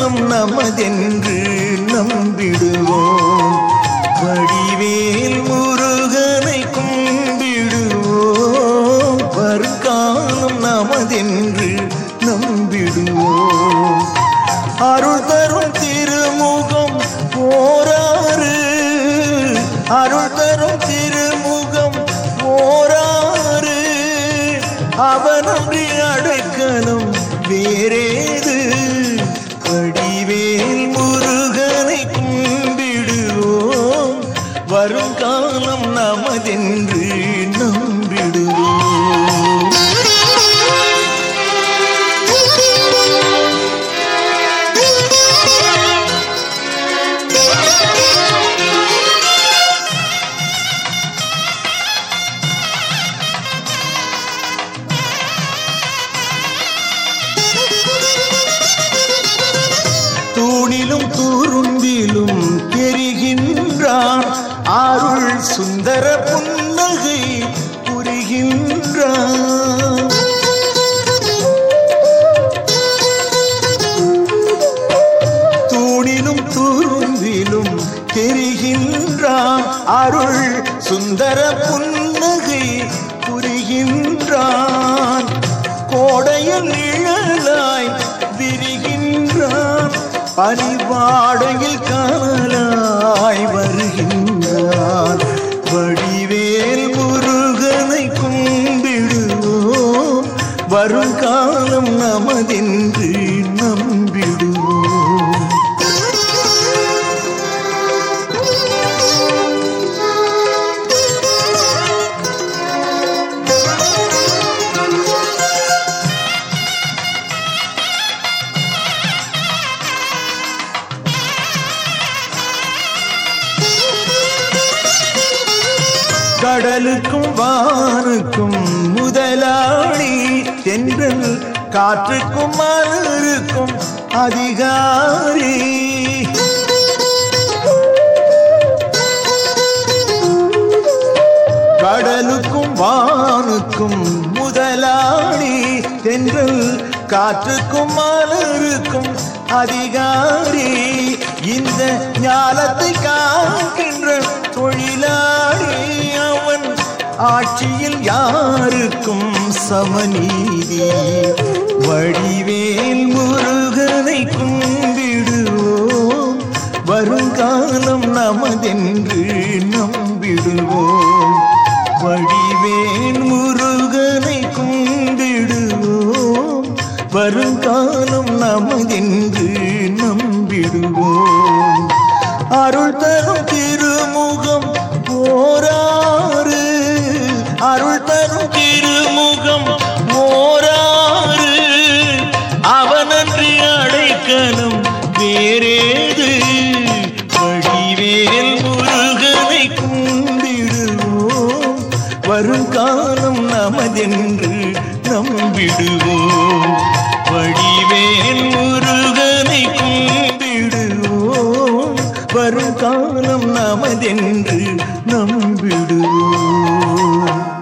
உலகம் நமதென்று நம்பிடுவோம். வடிவேல் முருகனை கும்பிடுவோம். வருகாலம் நமதென்று நம்பிடுவோம். அருள் தரும் திருமுகம் போராறு. அருள் வருங்காலம் நமதென்று நம்பிடுவோம். தூணிலும் துரும்பிலும் தெரிகின்றான். அருள் சுந்தர புன்னகை புரிகின்றான். தூணிலும் துரும்பிலும் தெரிகின்றான். அருள் சுந்தர புன்னகை புரிகின்றான். கோடையில் நிழலாய் விரிகின்றான். பரிவாடையில் கா வருங்காலம் நமதென்று கடலுக்கும் வானுக்கும் முதலாளி தென்றல் காற்றுக்கும் மலருக்கும் அதிகாரி. கடலுக்கும் வானுக்கும் முதலாளி தென்றல் காற்றுக்கும் மலருக்கும் அதிகாரி இந்த ஞானத்தை காக்கின்ற தொழிலாளி அவன் ஆட்சியில் யாருக்கும் சமநீதி. வடிவேல் முருகனை கும்பிடுவோம். வருங்காலம் நமதென்று வருங்காலம் நமதென்று நம்பிடுவோம். அருள் தரும் திருமுகம் போராறு அருள் தரும் திருமுகம் போராறு அவனன்றி அடைக்கலம் வேறேது. வழிவேல் முருகனை கும்பிடுவோம். வருங்காலம் நமதென்று நம்பிடுவோம். வடிவேல் முருகனை கும்பிடுவோம். வரும் காலம் நமதென்று நம்பிடுவோம்.